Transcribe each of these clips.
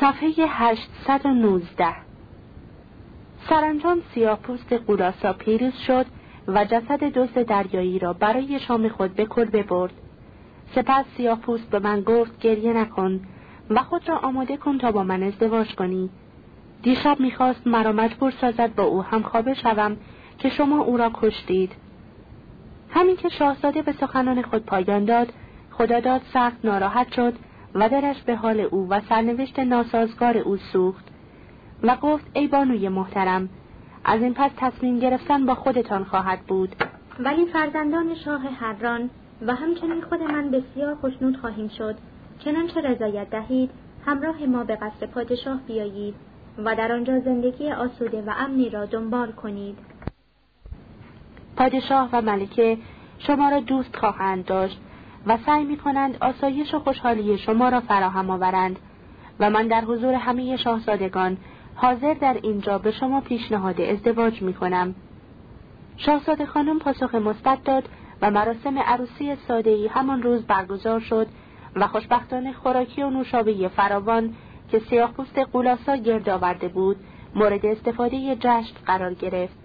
صفحه 819 سرانجام سیاپوست قولاسا پیروز شد و جسد دوست دریایی را برای شام خود به کل ببرد. سپس سیاپوست به من گفت گریه نکن و خود را آماده کن تا با من ازدواج کنی. دیشب می‌خواست مرا مجبور سازد با او همخوابه شوم که شما او را کشتید. همین که شاهزاده به سخنان خود پایان داد خداداد سخت ناراحت شد و درش به حال او و سرنوشت ناسازگار او سوخت و گفت ای بانوی محترم از این پس تصمیم گرفتن با خودتان خواهد بود. ولی فرزندان شاه حران و همچنین خود من بسیار خوشنود خواهیم شد. چنانچه رضایت دهید همراه ما به قصر پادشاه بیایید و در آنجا زندگی آسوده و امنی را دنبال کنید. پادشاه و ملکه شما را دوست خواهند داشت. و سعی می کنند آسایش و خوشحالی شما را فراهم آورند و من در حضور همه شاهزادگان حاضر در اینجا به شما پیشنهاد ازدواج می کنم. شاهزاده خانم پاسخ مثبت داد و مراسم عروسی سادهی همان روز برگزار شد و خوشبختانه خوراکی و نوشابه فراوان که سیاهپوست قولاسا گرد آورده بود مورد استفاده جشن قرار گرفت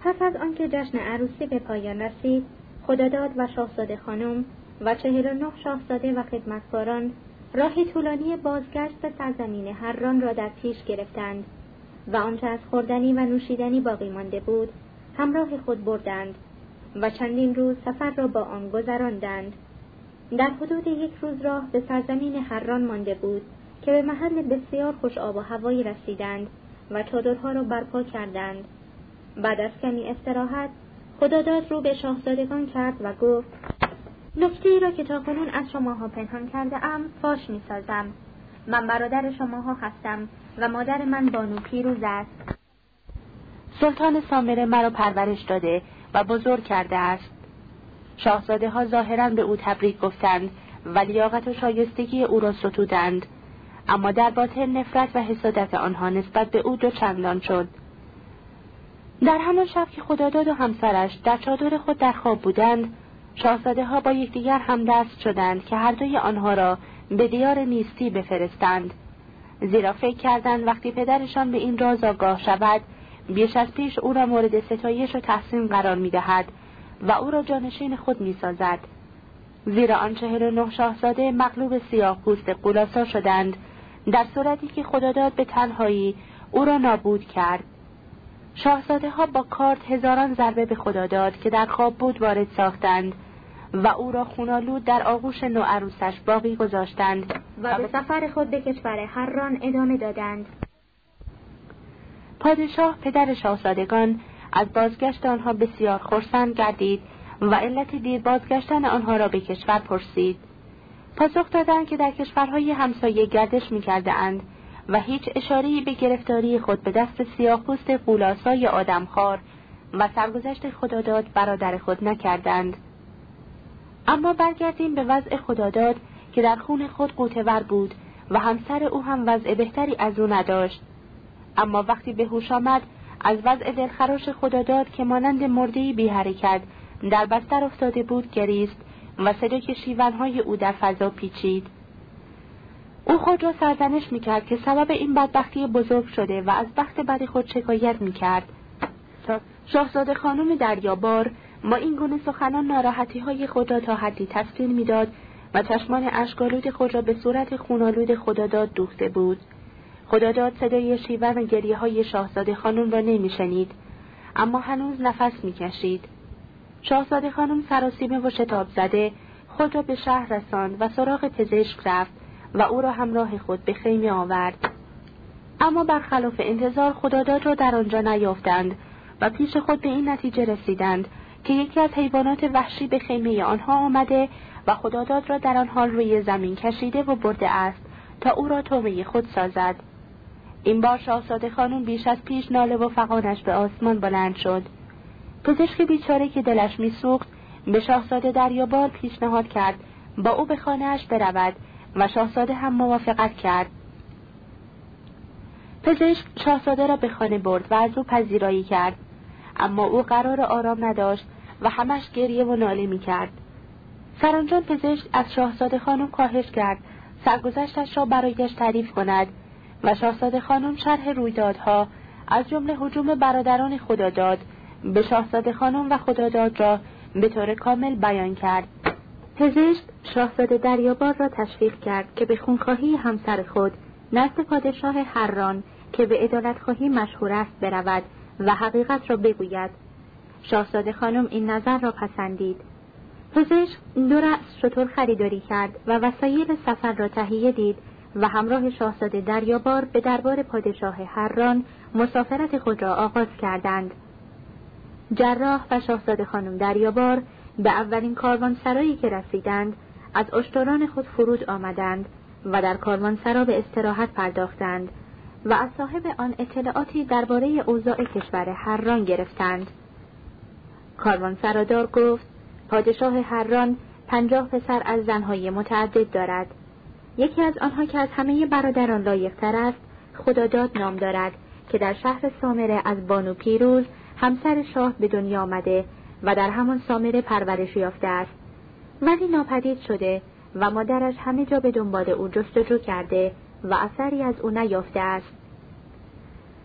پس از آنکه جشن عروسی به پایان رسید خداداد و شاهزاده خانم و چهل و نه شاهزاده و خدمتکاران راه طولانی بازگشت به سرزمین هران را در پیش گرفتند و آنچه از خوردنی و نوشیدنی باقی مانده بود همراه خود بردند و چندین روز سفر را با آن گذراندند. در حدود یک روز راه به سرزمین هران مانده بود که به محل بسیار خوش آب و هوایی رسیدند و چادرها را برپا کردند. بعد از کمی استراحت خداداد رو به شاهزادگان کرد و گفت نکته ای را که تاکنون از شماها پنهان کرده ام فاش می سازم. من برادر شماها هستم و مادر من بانو پیروز است. سلطان سامره مرا پرورش داده و بزرگ کرده است. شاهزاده ها ظاهرا به او تبریک گفتند و لیاقت و شایستگی او را ستودند. اما در باطن نفرت و حسادت آنها نسبت به او دو چندان شد. در همان شب که خداداد و همسرش در چادر خود در خواب بودند شاهزاده ها با یکدیگر همدست شدند که هر دوی آنها را به دیار نیستی بفرستند. زیرا فکر کردند وقتی پدرشان به این راز آگاه شود بیش از پیش او را مورد ستایش و تحسین قرار می دهد و او را جانشین خود می سازد. زیرا آن چهر و نه شاهزاده مغلوب سیاه پوست قولاسا شدند در صورتی که خداداد به تنهایی او را نابود کرد. شاهزاده ها با کارت هزاران ضربه به خدا داد که در خواب بود وارد ساختند. و او را خونالود در آغوش نوعروسش باقی گذاشتند و به سفر خود به کشور هران ادامه دادند. پادشاه پدر شاهزادگان از بازگشت آنها بسیار خرسند گردید و علت دیر بازگشتن آنها را به کشور پرسید. پاسخ دادند که در کشورهای همسایه گردش می‌کرده اند و هیچ اشارهی به گرفتاری خود به دست سیاهپوست قولاسای آدمخوار و سرگذشت خداداد برادر خود نکردند. اما برگردیم به وضع خداداد که در خون خود قوتور بود و همسر او هم وضع بهتری از او نداشت. اما وقتی به هوش آمد از وضع دلخراش خداداد که مانند مردهای بی حرکت در بستر افتاده بود گریست و صدای شیونهای او در فضا پیچید. او خود را سرزنش می‌کرد که سبب این بدبختی بزرگ شده و از بخت بد خود شکایت می‌کرد. شاهزاده خانم دریابار ما این گونه سخنان ناراحتی های خود را تا حدی تسکین می‌داد و چشمان اشکالود خود را به صورت خونالود خداداد دوخته بود. خداداد صدای شیون و گریه های شاهزاده خانم را نمیشنید اما هنوز نفس می‌کشید. شاهزاده خانم سراسیمه و شتاب زده خود را به شهر رساند و سراغ پزشک رفت و او را همراه خود به خیمه آورد. اما برخلاف انتظار خداداد را در آنجا نیافتند و پیش خود به این نتیجه رسیدند که یکی از حیوانات وحشی به خیمه آنها آمده و خداداد را در آن حال روی زمین کشیده و برده است تا او را تومه خود سازد. این بار شاهزاده خانم بیش از پیش ناله و فقانش به آسمان بلند شد. پزشک بیچاره که دلش میسوخت به شاهزاده دریابار پیشنهاد کرد با او به خانهاش برود و شاهزاده هم موافقت کرد. پزشک شاهزاده را به خانه برد و از او پذیرایی کرد. اما او قرار آرام نداشت و همش گریه و ناله می کرد. سرانجام پزشک از شاهزاده خانم کاهش کرد سرگذشتش را برایش تعریف کند و شاهزاده خانم شرح رویدادها از جمله حجوم برادران خداداد به شاهزاده خانم و خداداد را به طور کامل بیان کرد. پزشک شاهزاده دریابار را تشویق کرد که به خونخواهی همسر خود نزد پادشاه هران که به عدالتخواهی مشهور است برود. و حقیقت را بگوید. شاهزاده خانم این نظر را پسندید. پزشک دو رأس شطور خریداری کرد و وسایل سفر را تهیه دید و همراه شاهزاده دریابار به دربار پادشاه هران مسافرت خود را آغاز کردند. جراح و شاهزاده خانم دریابار به اولین کاروانسرایی که رسیدند از اشتران خود فرود آمدند و در کاروانسرا به استراحت پرداختند. و از صاحب آن اطلاعاتی درباره اوضاع کشور هران گرفتند. کاروانسرادار گفت پادشاه هران پنجاه پسر از زنهای متعدد دارد. یکی از آنها که از همه برادران لایقتر است خداداد نام دارد که در شهر سامره از بانو پیروز همسر شاه به دنیا آمده و در همان سامره پرورش یافته است. ولی ناپدید شده و مادرش همه جا به دنبال او جستجو کرده. و اثری از او نیافته است.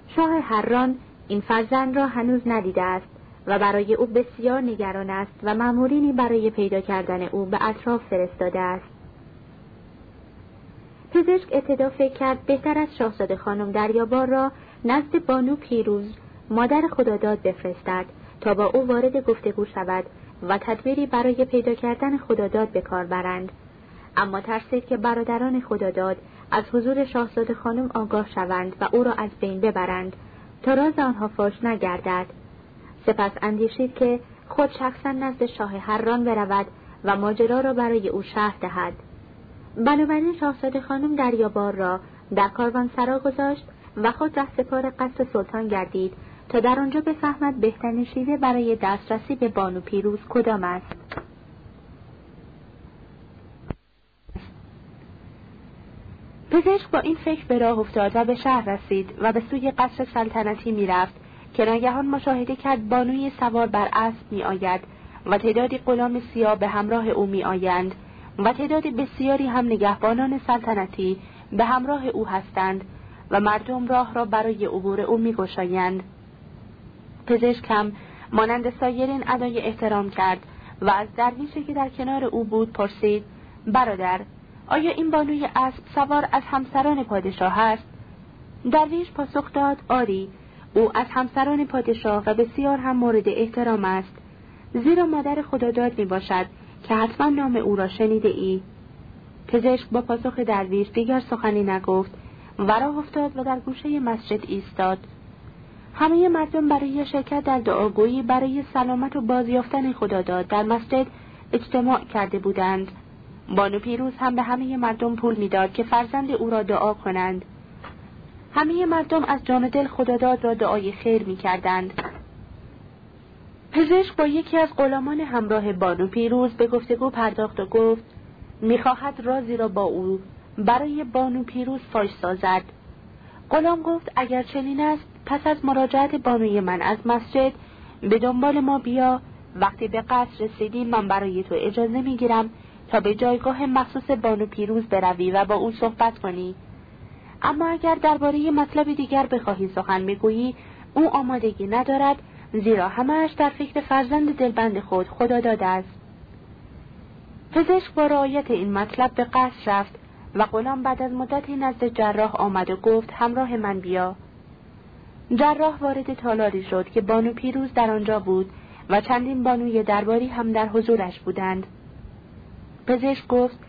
شاه هران این فرزند را هنوز ندیده است و برای او بسیار نگران است و مأمورینی برای پیدا کردن او به اطراف فرستاده است. پزشک ابتدا فکر کرد بهتر از شاهزاده خانم دریابار را نزد بانو پیروز مادر خداداد بفرستد تا با او وارد گفتگو شود و تدبیری برای پیدا کردن خداداد به کار برند. اما ترسید که برادران خداداد از حضور شاهزاده خانم آگاه شوند و او را از بین ببرند تا راز آنها فاش نگردد. سپس اندیشید که خود شخصا نزد شاه هران برود و ماجرا را برای او شهر دهد. بنابراین شاهزاده خانم دریابار را در سرا گذاشت و خود سپار قصد سلطان گردید تا در آنجا بفهمد بهترین شیوه برای دسترسی به بانو پیروز کدام است. پزشک با این فکر به راه افتاد و به شهر رسید و به سوی قصر سلطنتی می‌رفت که ناگهان مشاهده کرد بانوی سوار بر اسب می آید و تعدادی غلام سیاه به همراه او می آیند و تعداد بسیاری هم نگهبانان سلطنتی به همراه او هستند و مردم راه را برای عبور او می گشایند. پزشک هم مانند سایرین ادای احترام کرد و از درویشی که در کنار او بود پرسید برادر آیا این بانوی اسب سوار از همسران پادشاه است؟ درویش پاسخ داد آری او از همسران پادشاه و بسیار هم مورد احترام است. زیرا مادر خداداد می باشد که حتما نام او را شنیده ای. پزشک با پاسخ درویش دیگر سخنی نگفت و راه افتاد و در گوشه مسجد ایستاد. همه مردم برای شرکت در دعاگویی برای سلامت و بازیافتن خداداد در مسجد اجتماع کرده بودند. بانو پیروز هم به همه مردم پول می‌داد که فرزند او را دعا کنند همه مردم از جان دل خداداد را دعای خیر می کردند. پزشک با یکی از غلامان همراه بانو پیروز به گفتگو پرداخت و گفت می‌خواهد رازی را با او برای بانو پیروز فاش سازد غلام گفت اگر چنین است پس از مراجعت بانوی من از مسجد به دنبال ما بیا وقتی به قصر رسیدی من برای تو اجازه می‌گیرم تا به جایگاه مخصوص بانو پیروز بروی و با او صحبت کنی. اما اگر درباره مطلب دیگر بخواهی سخن بگویی او آمادگی ندارد زیرا همهش در فکر فرزند دلبند خود خدا داده است. پزشک با رعایت این مطلب به قصر رفت و غلام بعد از مدتی نزد جراح آمد و گفت همراه من بیا. جراح وارد تالاری شد که بانو پیروز در آنجا بود و چندین بانوی درباری هم در حضورش بودند. پزشک گفت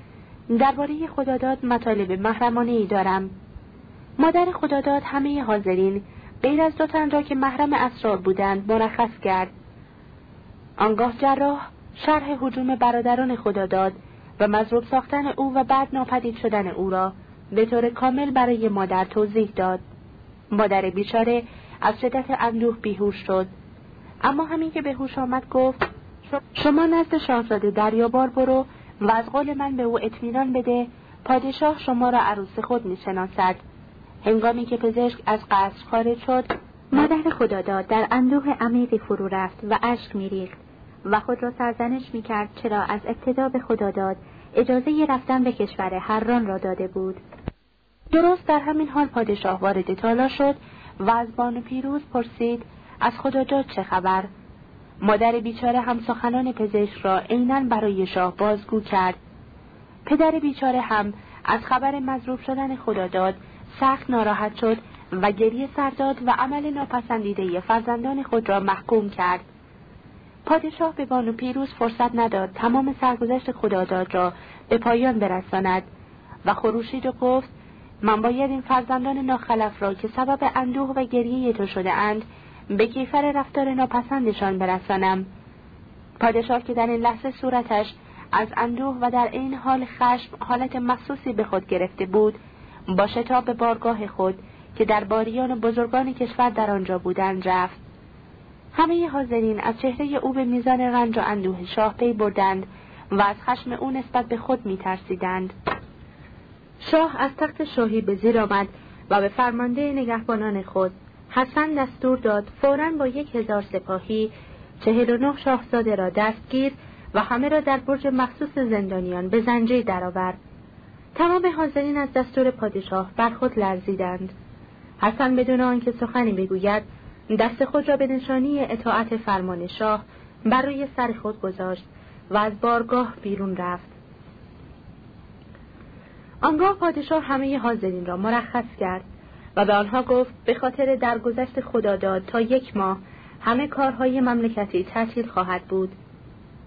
درباره خداداد مطالب محرمانه ای دارم. مادر خداداد همه حاضرین غیر از دو تن را که محرم اسرار بودند مرخص کرد. آنگاه جراح شرح حجوم برادران خداداد و مضروب ساختن او و بعد ناپدید شدن او را به طور کامل برای مادر توضیح داد. مادر بیچاره از شدت اندوه بیهوش شد. اما همین که به هوش آمد گفت شما نزد شاهزاده دریابار برو و از قول من به او اطمینان بده پادشاه شما را عروس خود می‌شناسد. هنگامی که پزشک از قصر خارج شد مادر خداداد در اندوه عمیقی فرو رفت و اشک میریخت و خود را سرزنش می‌کرد چرا از ابتدا به خداداد اجازه رفتن به کشور هران را داده بود. درست در همین حال پادشاه وارد تالا شد و از بانو پیروز پرسید از خداجات چه خبر؟ مادر بیچاره هم سخنان پزشک را عینا برای شاه بازگو کرد. پدر بیچاره هم از خبر مضروب شدن خداداد سخت ناراحت شد و گریه سرداد و عمل ناپسندیده فرزندان خود را محکوم کرد. پادشاه به بانو پیروز فرصت نداد تمام سرگذشت خداداد را به پایان برساند و خروشید و گفت من باید این فرزندان ناخلف را که سبب اندوه و گریه تو شده اند به کیفر رفتار ناپسندشان برسانم. پادشاه که در این لحظه صورتش از اندوه و در این حال خشم حالت مخصوصی به خود گرفته بود با شتاب بارگاه خود که در باریان و بزرگان کشور در آنجا بودند رفت. همه حاضرین از چهره او به میزان رنج و اندوه شاه پی بردند و از خشم او نسبت به خود میترسیدند. شاه از تخت شاهی به زیر آمد و به فرمانده نگهبانان خود حسن دستور داد فورا با یک هزار سپاهی چهل و نه شاهزاده را دستگیر و همه را در برج مخصوص زندانیان به زنجیر درآورد. تمام حاضرین از دستور پادشاه بر خود لرزیدند. حسن بدون آنکه سخنی بگوید دست خود را به نشانی اطاعت فرمان شاه بر روی سر خود گذاشت و از بارگاه بیرون رفت. آنگاه پادشاه همه حاضرین را مرخص کرد. و به آنها گفت به خاطر درگذشت خدا داد تا یک ماه همه کارهای مملکتی تعطیل خواهد بود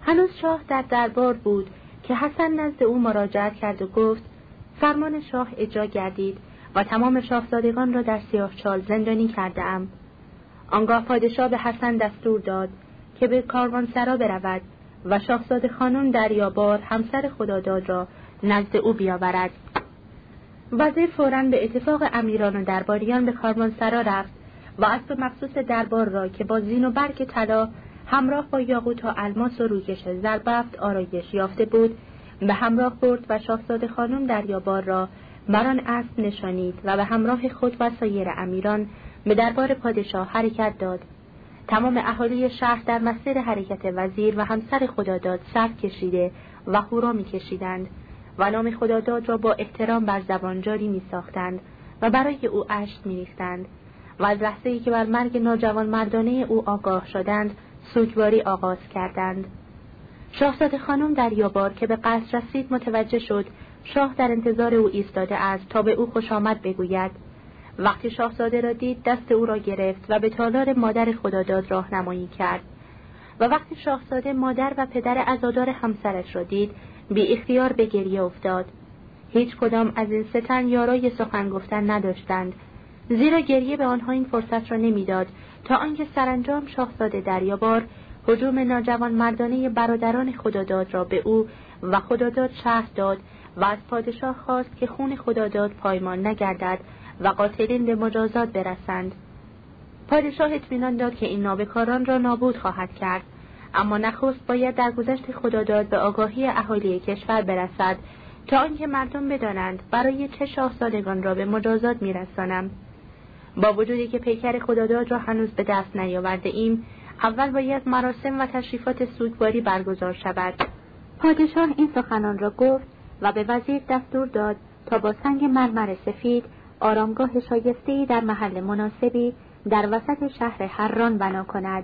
هنوز شاه در دربار بود که حسن نزد او مراجعت کرد و گفت فرمان شاه اجرا گردید و تمام شاهزادگان را در سیاه چال زندانی کرده ام. آنگاه پادشاه به حسن دستور داد که به سرا برود و شاهزاده خانم دریابار همسر خداداد را نزد او بیاورد وزیر فورا به اتفاق امیران و درباریان به سرا رفت و اسب مخصوص دربار را که با زین و برگ طلا همراه با یاقوت و الماس و روکش زربفت آرایش یافته بود به همراه برد و شاهزاده خانم دریابار را بر آن اسب نشانید و به همراه خود و سایر امیران به دربار پادشاه حرکت داد. تمام اهالی شهر در مسیر حرکت وزیر و همسر خداداد صف کشیده و هورا میکشیدند. و نام خداداد را با احترام بر زبان جاری می ساختند و برای او اشک می ریختند و از لحظه که بر مرگ ناجوان مردانه او آگاه شدند سوگواری آغاز کردند. شاهزاده خانم در یابار که به قصر رسید متوجه شد شاه در انتظار او ایستاده است تا به او خوش آمد بگوید. وقتی شاهزاده را دید دست او را گرفت و به تالار مادر خداداد راهنمایی کرد. و وقتی شاهزاده مادر و پدر ازادار همسرش را دید بی اختیار به گریه افتاد. هیچ کدام از این ستن یارای سخن گفتن نداشتند. زیرا گریه به آنها این فرصت را نمی‌داد تا آنکه سرانجام شاهزاده دریابار هجوم ناجوان مردانه برادران خداداد را به او و خداداد شهر داد و از پادشاه خواست که خون خداداد پایمان نگردد و قاتلین به مجازات برسند. پادشاه اطمینان داد که این نابکاران را نابود خواهد کرد. اما نخست باید در گذشت خداداد به آگاهی اهالی کشور برسد تا آنکه مردم بدانند برای چه شاهزادگان را به مجازات میرسانم. با وجودی که پیکر خداداد را هنوز به دست نیاورده ایم اول باید مراسم و تشریفات سوگواری برگزار شود. پادشاه این سخنان را گفت و به وزیر دستور داد تا با سنگ مرمر سفید آرامگاه شایستهای در محل مناسبی در وسط شهر حران بنا کند.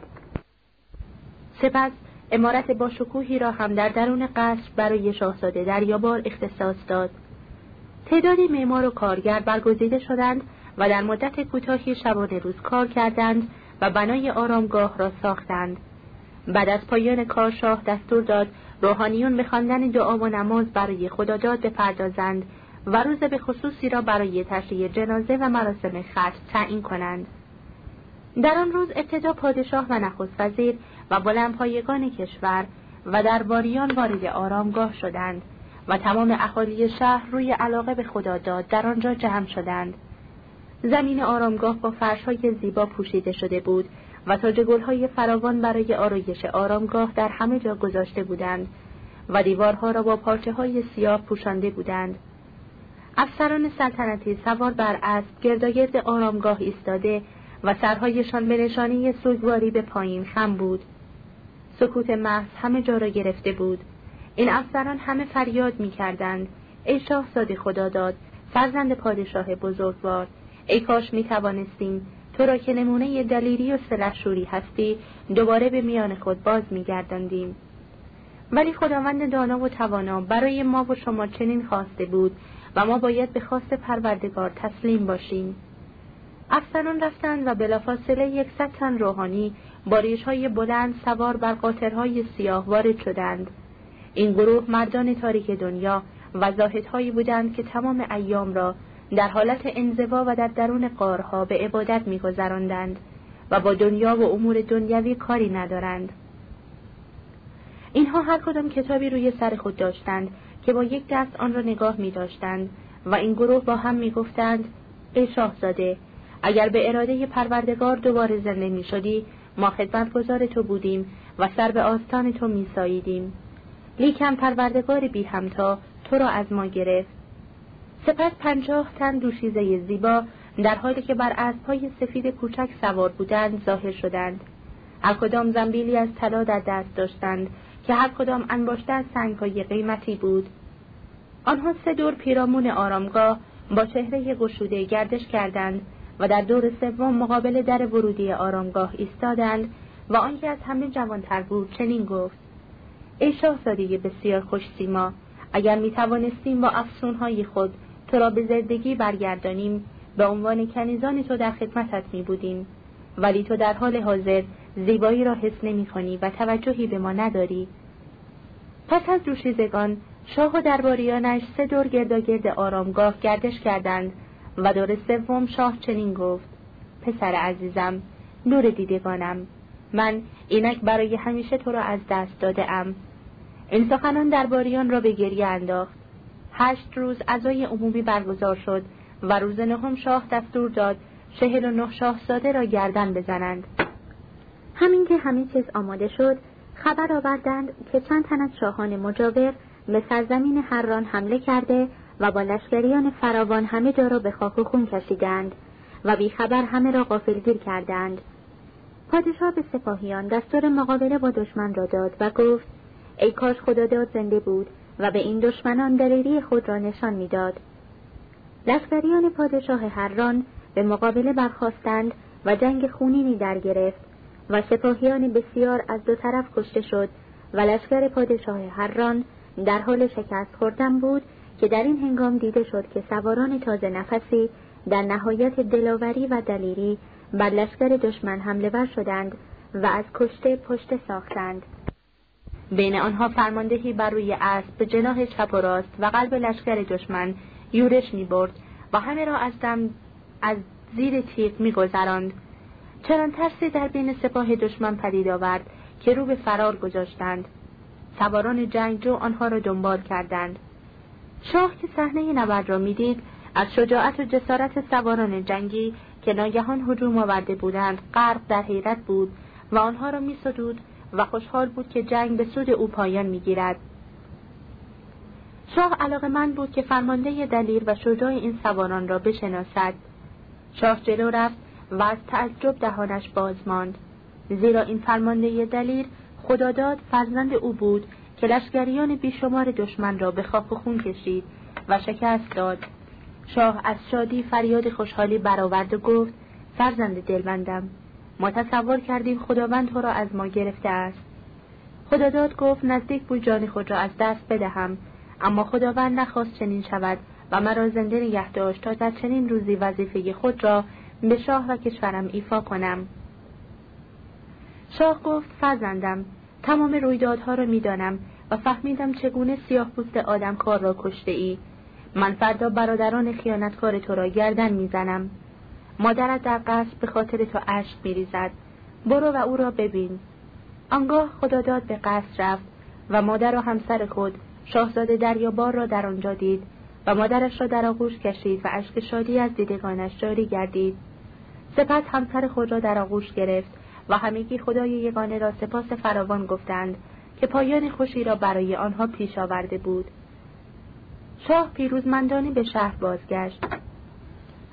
سپس امارت با شکوهی را هم در درون قصر برای شاهزاده دریابار اختصاص داد. تعدادی معمار و کارگر برگزیده شدند و در مدت کوتاهی شبانه روز کار کردند و بنای آرامگاه را ساختند. بعد از پایان کار شاه دستور داد روحانیون به خواندن دعا و نماز برای خداداد بپردازند و روز به خصوصی را برای تشریع جنازه و مراسم ختم تعیین کنند. در آن روز ابتدا پادشاه و نخست وزیر و بلندپایگان کشور و درباریان وارد آرامگاه شدند و تمام اهالی شهر روی علاقه به خدا داد در آنجا جمع شدند. زمین آرامگاه با فرشهای زیبا پوشیده شده بود و تاج گلهای فراوان برای آرایش آرامگاه در همه جا گذاشته بودند و دیوارها را با پارچه های سیاه پوشانده بودند. افسران سلطنتی سوار بر اسب گرداگرد آرامگاه ایستاده و سرهایشان به نشانی سوگواری به پایین خم بود. سکوت محض همه جا را گرفته بود. این افسران همه فریاد می کردند ای شاهزاده خدا داد فرزند پادشاه بزرگوار ای کاش می توانستیم تو را که نمونه دلیری و سلحشوری هستی دوباره به میان خود باز می گرداندیم. ولی خداوند دانا و توانا برای ما و شما چنین خواسته بود و ما باید به خواست پروردگار تسلیم باشیم. افسران رفتند و بلافاصله یکصد تن روحانی با های بلند سوار بر قاطرهای سیاه وارد شدند. این گروه مردان تاریک دنیا و زاهدهایی بودند که تمام ایام را در حالت انزوا و در درون قارها به عبادت میگذراندند و با دنیا و امور دنیوی کاری ندارند. اینها هر کدام کتابی روی سر خود داشتند که با یک دست آن را نگاه می داشتند و این گروه با هم می گفتند ای شاهزاده اگر به اراده پروردگار دوباره زنده می شدی ما خدمتگزار تو بودیم و سر به آستان تو می ساییدیم لیکن پروردگار بی همتا تو را از ما گرفت. سپس پنجاه تن دوشیزه زیبا در حالی که بر اسبهای سفید کوچک سوار بودند ظاهر شدند. هر کدام زنبیلی از طلا در دست داشتند که هر کدام انباشته از سنگهای قیمتی بود. آنها سه دور پیرامون آرامگاه با چهره گشوده گردش کردند و در دور سوم مقابل در ورودی آرامگاه ایستادند و آنکه از همه جوانتر بود چنین گفت. ای شاهزاده بسیار خوش سیما اگر می توانستیم با افسونهای خود تو را به زندگی برگردانیم به عنوان کنیزان تو در خدمتت می بودیم ولی تو در حال حاضر زیبایی را حس نمی کنی و توجهی به ما نداری. پس از دوشیزگان شاه و درباریانش سه دور گرداگرد آرامگاه گردش کردند و دور سوم شاه چنین گفت پسر عزیزم نور دیدگانم من اینک برای همیشه تو را از دست داده ام این سخنان درباریان را به گریه انداخت. هشت روز عزای عمومی برگزار شد و روز نهم شاه دستور داد چهل و نه شاهزاده را گردن بزنند. همین که همین چیز آماده شد خبر آوردند که چند تن از شاهان مجاور به سرزمین هران حمله کرده و با لشکریان فراوان همه جا را به خاک و خون کشیدند و بیخبر همه را غافلگیر کردند. پادشاه به سپاهیان دستور مقابله با دشمن را داد و گفت ای کاش خداداد زنده بود و به این دشمنان دلیری خود را نشان می‌داد. لشکریان پادشاه هران به مقابله برخواستند و جنگ خونینی در گرفت و سپاهیان بسیار از دو طرف کشته شد و لشکر پادشاه هران در حال شکست خوردن بود که در این هنگام دیده شد که سواران تازه نفسی در نهایت دلاوری و دلیری بر لشکر دشمن حمله ور شدند و از کشته پشت ساختند. بین آنها فرماندهی بر روی اسب به جناح چپ و راست و قلب لشکر دشمن یورش می برد و همه را از دم از زیر تیغ می گذراند. چنان ترسی در بین سپاه دشمن پدید آورد که رو به فرار گذاشتند. سواران جنگجو آنها را دنبال کردند. شاه که صحنه نبرد را می‌دید از شجاعت و جسارت سواران جنگی که ناگهان هجوم آورده بودند غرق در حیرت بود و آنها را میسدود و خوشحال بود که جنگ به سود او پایان می‌گیرد. شاه علاقه من بود که فرمانده دلیر و شجاع این سواران را بشناسد. شاه جلو رفت و از تعجب دهانش باز ماند. زیرا این فرمانده دلیر خداداد فرزند او بود که لشکریان بیشمار دشمن را به خاک و خون کشید و شکست داد. شاه از شادی فریاد خوشحالی برآورد و گفت فرزند دلبندم ما تصور کردیم خداوند تو را از ما گرفته است. خداداد گفت نزدیک بود جان خود را از دست بدهم اما خداوند نخواست چنین شود و مرا زنده نگه داشت تا در چنین روزی وظیفه خود را به شاه و کشورم ایفا کنم. شاه گفت فرزندم تمام رویدادها را می‌دانم و فهمیدم چگونه سیاه پوست آدم کار را کشته ای من فردا برادران خیانتکار تو را گردن می‌زنم. مادرت در قصد به خاطر تو اشک میریزد. برو و او را ببین. آنگاه خداداد به قصد رفت و مادر و همسر خود شاهزاده دریابار را در آنجا دید و مادرش را در آغوش کشید و اشک شادی از دیدگانش جاری گردید. سپس همسر خود را در آغوش گرفت و همگی خدای یگانه را سپاس فراوان گفتند که پایان خوشی را برای آنها پیش آورده بود. شاه پیروزمندانه به شهر بازگشت.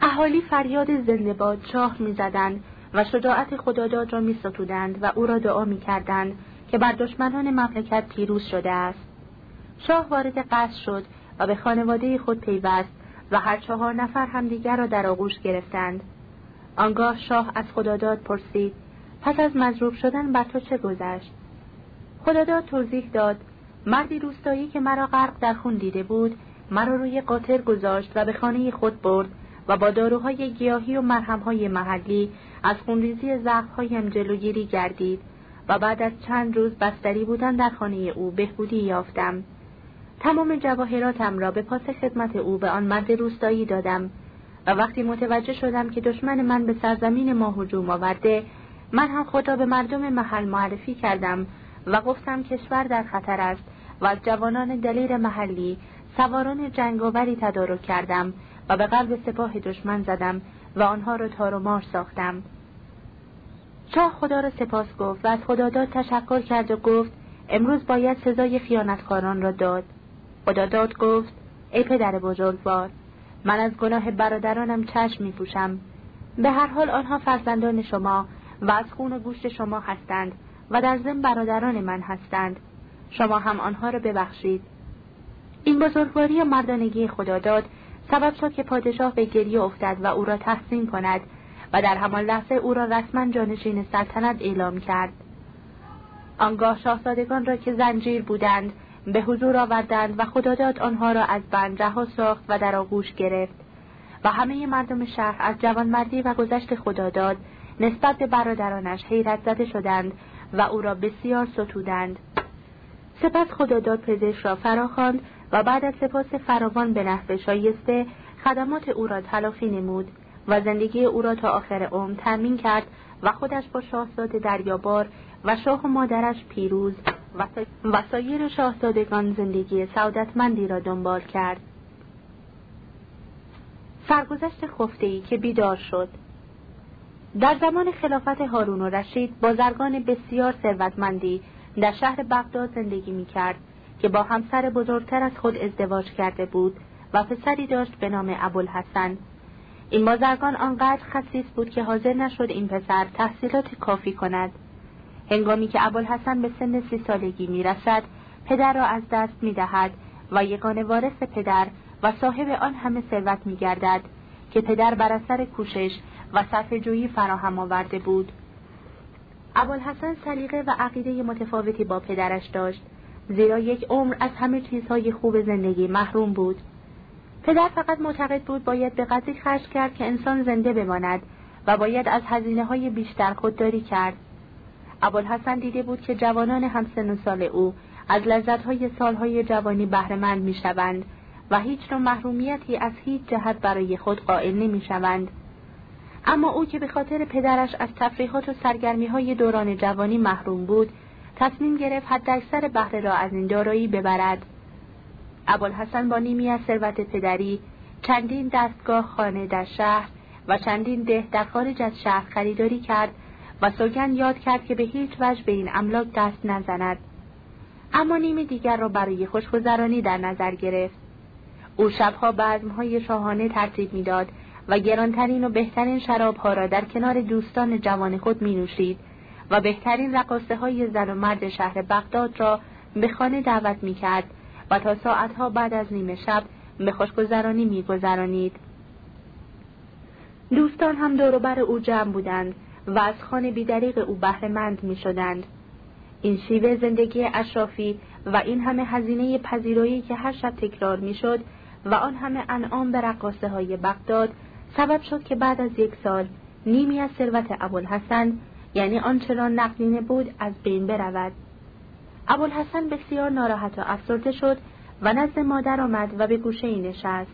اهالی فریاد زنده باد شاه می‌زدند و شجاعت خداداد را میستودند و او را دعا می‌کردند که بر دشمنان مملکت پیروز شده است. شاه وارد قصر شد و به خانواده خود پیوست و هر چهار نفر هم دیگر را در آغوش گرفتند. آنگاه شاه از خداداد پرسید پس از مضروب شدن بر تو چه گذشت؟ خداداد توضیح داد مردی روستایی که مرا غرق در خون دیده بود مرا روی قاطر گذاشت و به خانه خود برد و با داروهای گیاهی و مرهمهای محلی از خونریزی زخمهایم جلوگیری گردید و بعد از چند روز بستری بودن در خانه او بهبودی یافتم. تمام جواهراتم را به پاس خدمت او به آن مرد روستایی دادم و وقتی متوجه شدم که دشمن من به سرزمین ما هجوم آورده من هم خدا به مردم محل معرفی کردم و گفتم کشور در خطر است و از جوانان دلیر محلی سواران جنگاوری تدارک کردم و به قلب سپاه دشمن زدم و آنها را تار و مار ساختم. شاه خدا را سپاس گفت و از خداداد تشکر کرد و گفت امروز باید سزای خیانتکاران را داد. خداداد گفت ای پدر بزرگوار من از گناه برادرانم چشم می پوشم به هر حال آنها فرزندان شما و از خون و گوشت شما هستند و در ضمن برادران من هستند. شما هم آنها را ببخشید. این بزرگواری و مردانگی خداداد سبب شد که پادشاه به گریه افتد و او را تحسین کند و در همان لحظه او را رسما جانشین سلطنت اعلام کرد. آنگاه شاهزادگان را که زنجیر بودند به حضور آوردند و خداداد آنها را از بند رها ساخت و در آغوش گرفت و همه مردم شهر از جوانمردی و گذشت خداداد نسبت به برادرانش حیرت زده شدند و او را بسیار ستودند. سپس خداداد پزشک را فراخواند و بعد از سپاس فراوان به نحو شایسته خدمات او را تلافی نمود و زندگی او را تا آخر عمر تأمین کرد و خودش با شاهزاده دریابار و شاه و مادرش پیروز و سایر شاهزادگان زندگی سعادتمندی را دنبال کرد. سرگذشت خفتهای که بیدار شد. در زمان خلافت هارون و رشید بازرگان بسیار ثروتمندی در شهر بغداد زندگی می کرد که با همسر بزرگتر از خود ازدواج کرده بود و پسری داشت به نام ابوالحسن. این بازرگان آنقدر خصیص بود که حاضر نشد این پسر تحصیلات کافی کند. هنگامی که ابوالحسن به سن سی سالگی می‌رسد پدر را از دست می‌دهد و یگان وارث پدر و صاحب آن همه ثروت میگردد که پدر بر اثر کوشش و صرف جویی فراهم آورده بود. ابوالحسن سلیقه و عقیده متفاوتی با پدرش داشت زیرا یک عمر از همه چیزهای خوب زندگی محروم بود. پدر فقط معتقد بود باید به قدری خرج کرد که انسان زنده بماند و باید از هزینه های بیشتر خودداری کرد. ابوالحسن دیده بود که جوانان همسن و سال او از لذتهای سالهای جوانی بهرهمند می‌شوند و هیچ نوع محرومیتی از هیچ جهت برای خود قائل نمی‌شوند. اما او که به خاطر پدرش از تفریحات و سرگرمی های دوران جوانی محروم بود تصمیم گرفت حداکثر بهره را از این دارایی ببرد. ابوالحسن با نیمی از ثروت پدری چندین دستگاه خانه در شهر و چندین ده در خارج از شهر خریداری کرد و سوگن یاد کرد که به هیچ وجه به این املاک دست نزند. اما نیم دیگر را برای خوشگذرانی در نظر گرفت. او شبها بزمهای شاهانه ترتیب می‌داد و گرانترین و بهترین شرابها را در کنار دوستان جوان خود می نوشید و بهترین رقاصه های زن و مرد شهر بغداد را به خانه دعوت می کرد و تا ساعتها بعد از نیمه شب به خوشگذرانی می گذرانید. دوستان هم دوروبر او جمع بودند و از خانه بیدریق او بهرهمند می شدند. این شیوه زندگی اشرافی و این همه هزینه پذیرایی که هر شب تکرار می شد و آن همه انعام به رقاصه های بغداد سبب شد که بعد از یک سال نیمی از ثروت ابوالحسن یعنی آنچه را نقدینه بود از بین برود. ابوالحسن بسیار ناراحت و افسرده شد و نزد مادر آمد و به گوشه ای نشست.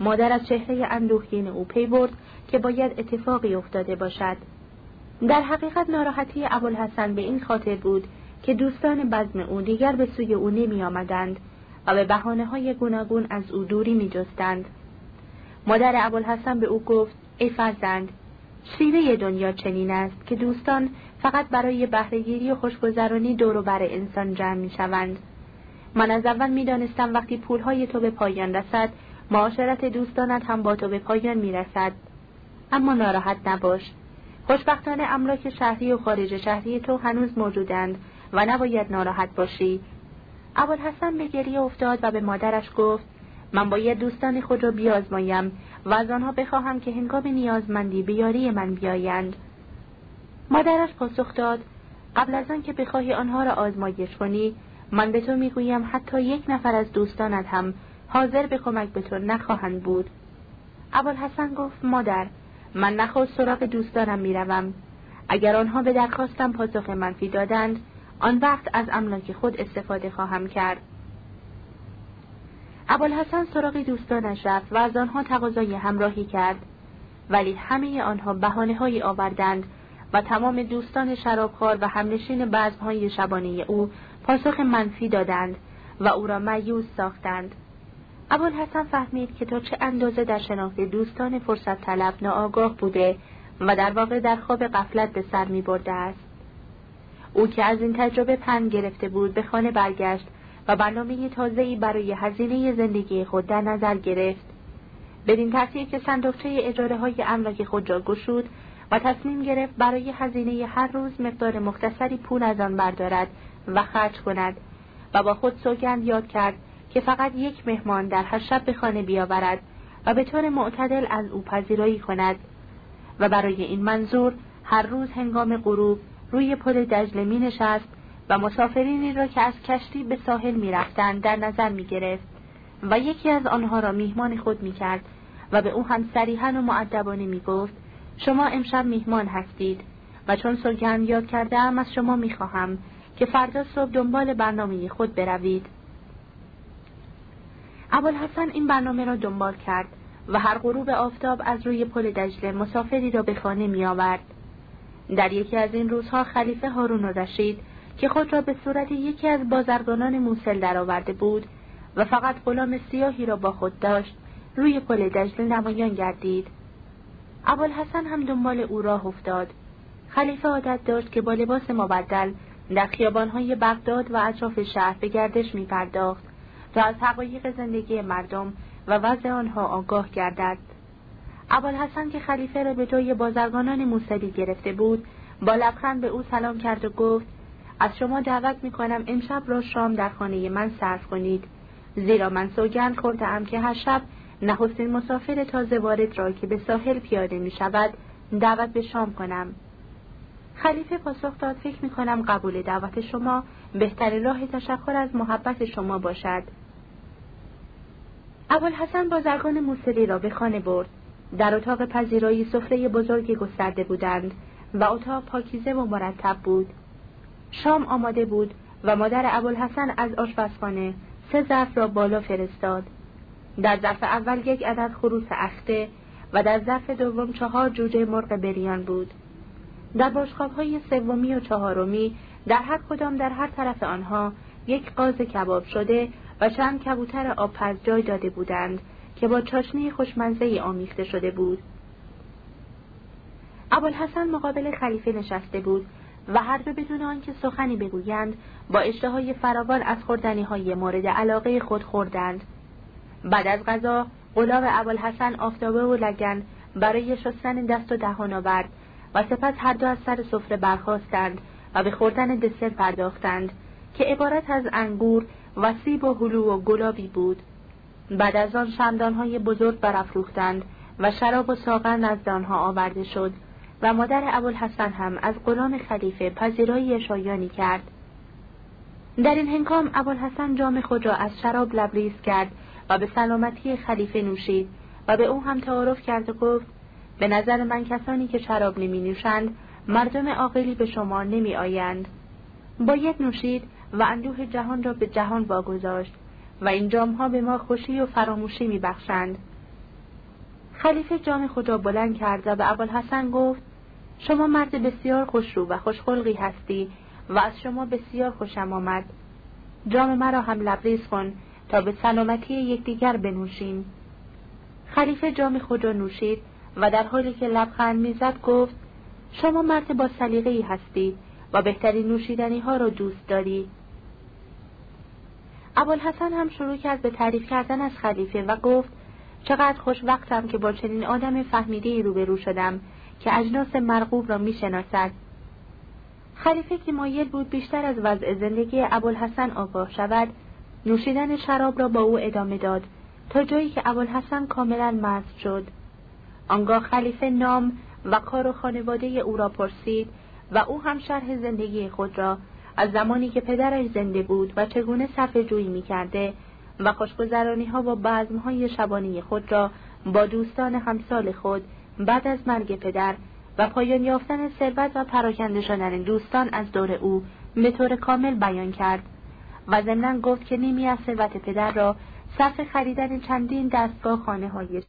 مادر از چهره اندوهگین او پی برد که باید اتفاقی افتاده باشد. در حقیقت ناراحتی ابوالحسن به این خاطر بود که دوستان بزم او دیگر به سوی او نمی آمدند و به بحانه های گوناگون از او دوری می جستند. مادر ابوالحسن به او گفت ای فرزند شیوه دنیا چنین است که دوستان فقط برای بهرهگیری و خوشگذرانی دور و بر انسان جمع می شوند. من از اول می دانستم وقتی پولهای تو به پایان رسد معاشرت دوستانت هم با تو به پایان می رسد. اما ناراحت نباش خوشبختانه املاک شهری و خارج شهری تو هنوز موجودند و نباید ناراحت باشی ابوالحسن به گریه افتاد و به مادرش گفت من باید دوستان خود را بیازمایم و از آنها بخواهم که هنگام نیازمندی به یاری من بیایند. مادرش پاسخ داد قبل از آن که بخواهی آنها را آزمایش کنی من به تو می‌گویم حتی یک نفر از دوستانت هم حاضر به کمک به تو نخواهند بود. ابوالحسن گفت مادر من نخواست سراغ دوستانم می‌روم. اگر آنها به درخواستم پاسخ منفی دادند آن وقت از املاک خود استفاده خواهم کرد. ابوالحسن سراغ دوستانش رفت و از آنها تقاضای همراهی کرد ولی همه آنها بحانه هایی آوردند و تمام دوستان شرابخوار و همنشین بزمهای شبانه او پاسخ منفی دادند و او را معیوز ساختند ابوالحسن فهمید که تا چه اندازه در شناخت دوستان فرصت طلب ناآگاه بوده و در واقع در خواب قفلت به سر می برده است. او که از این تجربه پند گرفته بود به خانه برگشت و برنامه تازه‌ای برای هزینه زندگی خود در نظر گرفت. بدین ترتیب که صندوقچه اجاره های املاک خود را گشود و تصمیم گرفت برای هزینه هر روز مقدار مختصری پول از آن بردارد و خرج کند و با خود سوگند یاد کرد که فقط یک مهمان در هر شب به خانه بیاورد و به طور معتدل از او پذیرایی کند و برای این منظور هر روز هنگام غروب روی پل دجله می نشست و مسافرینی را که از کشتی به ساحل می رفتند در نظر می گرفت و یکی از آنها را میهمان خود می کرد و به او هم صریحا و معدبانه می گفت شما امشب میهمان هستید و چون سوگند یاد کرده ام از شما می خواهم که فردا صبح دنبال برنامه خود بروید ابوالحسن این برنامه را دنبال کرد و هر غروب آفتاب از روی پل دجله مسافری را به خانه می آورد. در یکی از این روزها خلیفه هارون رشید که خود را به صورت یکی از بازرگانان موسل درآورده بود و فقط غلام سیاهی را با خود داشت روی پل دجله نمایان گردید. ابوالحسن هم دنبال او راه افتاد. خلیفه عادت داشت که با لباس مبدل در خیابانهای بغداد و اطراف شهر به گردش می پرداخت تا از حقایق زندگی مردم و وضع آنها آگاه گردد. ابوالحسن که خلیفه را به جای بازرگانان موسوی گرفته بود با لبخند به او سلام کرد و گفت از شما دعوت می کنم امشب را شام در خانه من صرف کنید. زیرا من سوگند خوردهام که هر شب نخستین مسافر تازه وارد را که به ساحل پیاده می شود دعوت به شام کنم. خلیفه پاسخ داد فکر می کنم قبول دعوت شما بهترین راه تشکر از محبت شما باشد. ابوالحسن بازرگان موسلی را به خانه برد. در اتاق پذیرایی سفره بزرگی گسترده بودند و اتاق پاکیزه و مرتب بود. شام آماده بود و مادر ابوالحسن از آشپزخانه سه ظرف را بالا فرستاد. در ظرف اول یک عدد خروس اخته و در ظرف دوم چهار جوجه مرغ بریان بود. در های سومی و چهارمی در هر کدام در هر طرف آنها یک قاز کباب شده و چند کبوتر آبپز جای داده بودند که با چاشنی خوشمزه آمیخته شده بود. ابوالحسن مقابل خلیفه نشسته بود و هر دو بدون آنکه سخنی بگویند با اشتهای فراوان از خوردنی های مورد علاقه خود خوردند. بعد از غذا غلام ابوالحسن آفتابه و لگن برای شستن دست و دهان آورد و سپس هر دو از سر سفره برخواستند و به خوردن دسر پرداختند که عبارت از انگور و سیب و هلو و گلابی بود. بعد از آن شمدانهای بزرگ برافروختند و شراب و ساغن از آنها آورده شد. و مادر ابوالحسن هم از غلام خلیفه پذیرایی شایانی کرد در این هنگام ابوالحسن جام خود را از شراب لبریز کرد و به سلامتی خلیفه نوشید و به او هم تعارف کرد و گفت به نظر من کسانی که شراب نمی نوشند مردم عاقلی به شما نمی آیند باید نوشید و اندوه جهان را به جهان واگذاشت و این جامها به ما خوشی و فراموشی می بخشند. خلیفه جام خود را بلند کرد و به ابوالحسن گفت شما مرد بسیار خوشرو و خوشخلقی هستی و از شما بسیار خوشم آمد. جام مرا هم لبریز کن تا به سلامتی یکدیگر بنوشیم. خلیفه جام خود را نوشید و در حالی که لبخند می‌زد گفت شما مرد با سلیقه‌ای هستی و بهترین نوشیدنی ها را دوست داری. ابوالحسن هم شروع کرد به تعریف کردن از خلیفه و گفت چقدر خوش وقتم که با چنین آدم فهمیده روبرو شدم. که اجناس مرغوب را می‌شناسد. خلیفه که مایل بود بیشتر از وضع زندگی ابوالحسن آگاه شود. نوشیدن شراب را با او ادامه داد تا جایی که ابوالحسن کاملا مست شد. آنگاه خلیفه نام و کار و خانواده او را پرسید و او هم شرح زندگی خود را. از زمانی که پدرش زنده بود و چگونه صرف جویی می کرده و خوشگذرانی ها و بزم شبانی خود را با دوستان همسال خود بعد از مرگ پدر و پایان یافتن ثروت و پراکنده شدن دوستان از دور او به طور کامل بیان کرد و ضمنا گفت که نیمی از ثروت پدر را صرف خریدن چندین دستگاه خانه های